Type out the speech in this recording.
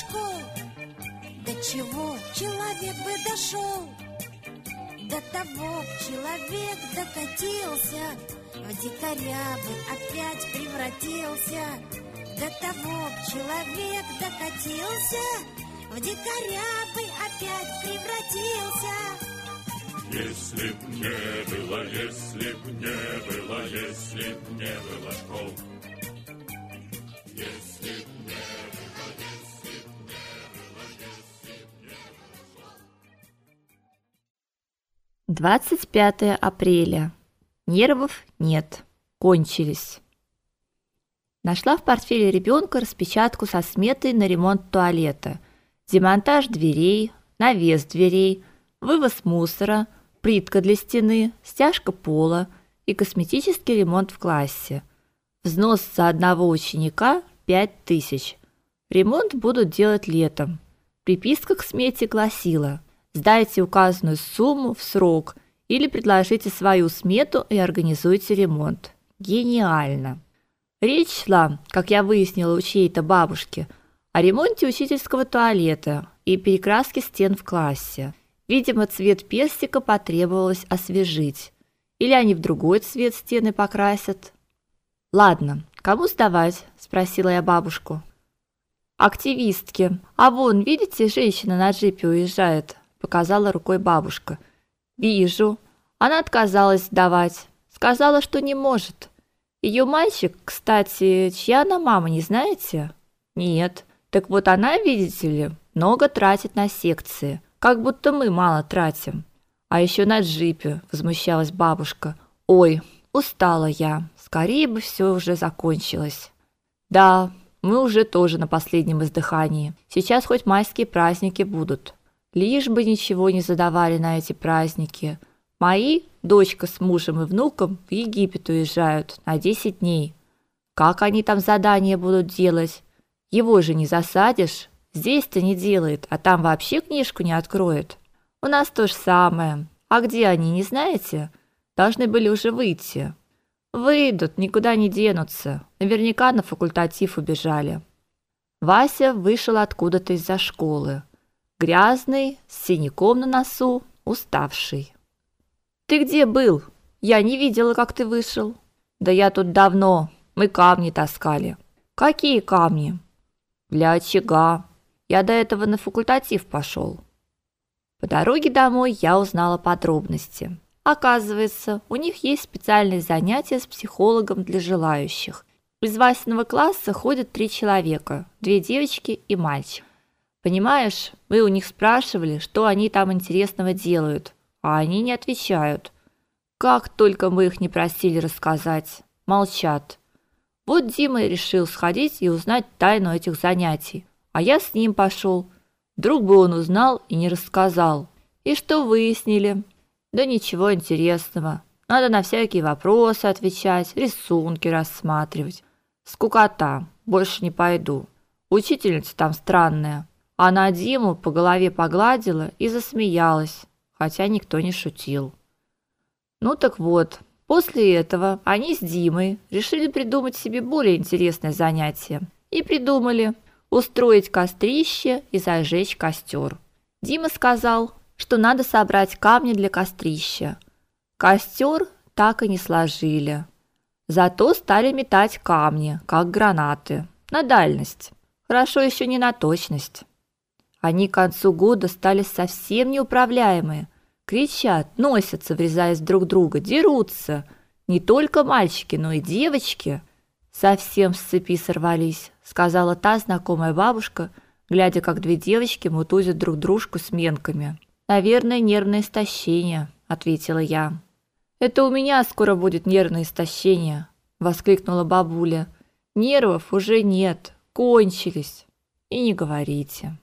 школ. До чего человек бы дошел? До того человек докатился В дикаря бы опять превратился. До того человек докатился В дикаря бы опять превратился. Если б не было, если б не было, если б не было 25 апреля. Нервов нет. Кончились. Нашла в портфеле ребенка распечатку со сметой на ремонт туалета, демонтаж дверей, навес дверей, вывоз мусора, плитка для стены, стяжка пола и косметический ремонт в классе. Взнос за одного ученика 5000. Ремонт будут делать летом. Приписка к смете гласила: Сдайте указанную сумму в срок или предложите свою смету и организуйте ремонт. Гениально. Речь шла, как я выяснила у чьей-то бабушки, о ремонте учительского туалета и перекраске стен в классе. Видимо, цвет персика потребовалось освежить. Или они в другой цвет стены покрасят. Ладно, кому сдавать? спросила я бабушку. Активистки. А вон, видите, женщина на джипе уезжает показала рукой бабушка. Вижу. Она отказалась сдавать. Сказала, что не может. Ее мальчик, кстати, чья она мама, не знаете? Нет. Так вот она, видите ли, много тратит на секции, как будто мы мало тратим. А еще на джипе, возмущалась бабушка. Ой, устала я. Скорее бы все уже закончилось. Да, мы уже тоже на последнем издыхании. Сейчас хоть майские праздники будут. Лишь бы ничего не задавали на эти праздники. Мои, дочка с мужем и внуком, в Египет уезжают на 10 дней. Как они там задания будут делать? Его же не засадишь. Здесь-то не делает, а там вообще книжку не откроет. У нас то же самое. А где они, не знаете? Должны были уже выйти. Выйдут, никуда не денутся. Наверняка на факультатив убежали. Вася вышел откуда-то из-за школы. Грязный, с синяком на носу, уставший. Ты где был? Я не видела, как ты вышел. Да я тут давно. Мы камни таскали. Какие камни? Для очага. Я до этого на факультатив пошел. По дороге домой я узнала подробности. Оказывается, у них есть специальные занятия с психологом для желающих. Из Васиного класса ходят три человека: две девочки и мальчик. Понимаешь, мы у них спрашивали, что они там интересного делают, а они не отвечают. Как только мы их не просили рассказать, молчат. Вот Дима и решил сходить и узнать тайну этих занятий. А я с ним пошел. Вдруг бы он узнал и не рассказал. И что выяснили? Да ничего интересного. Надо на всякие вопросы отвечать, рисунки рассматривать. Скукота. Больше не пойду. Учительница там странная. Она Диму по голове погладила и засмеялась, хотя никто не шутил. Ну так вот, после этого они с Димой решили придумать себе более интересное занятие. И придумали устроить кострище и зажечь костер. Дима сказал, что надо собрать камни для кострища. Костер так и не сложили. Зато стали метать камни, как гранаты, на дальность. Хорошо еще не на точность. Они к концу года стали совсем неуправляемые. Кричат, носятся, врезаясь друг в друга, дерутся. Не только мальчики, но и девочки. Совсем с цепи сорвались, сказала та знакомая бабушка, глядя, как две девочки мутузят друг дружку с менками. Наверное, нервное истощение, ответила я. Это у меня скоро будет нервное истощение, воскликнула бабуля. Нервов уже нет, кончились. И не говорите.